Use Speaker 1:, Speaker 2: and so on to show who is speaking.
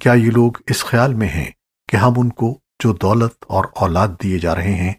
Speaker 1: کیا یہ لوگ اس خیال میں ہیں کہ ہم ان کو جو دولت اور اولاد دیے جا رہے ہیں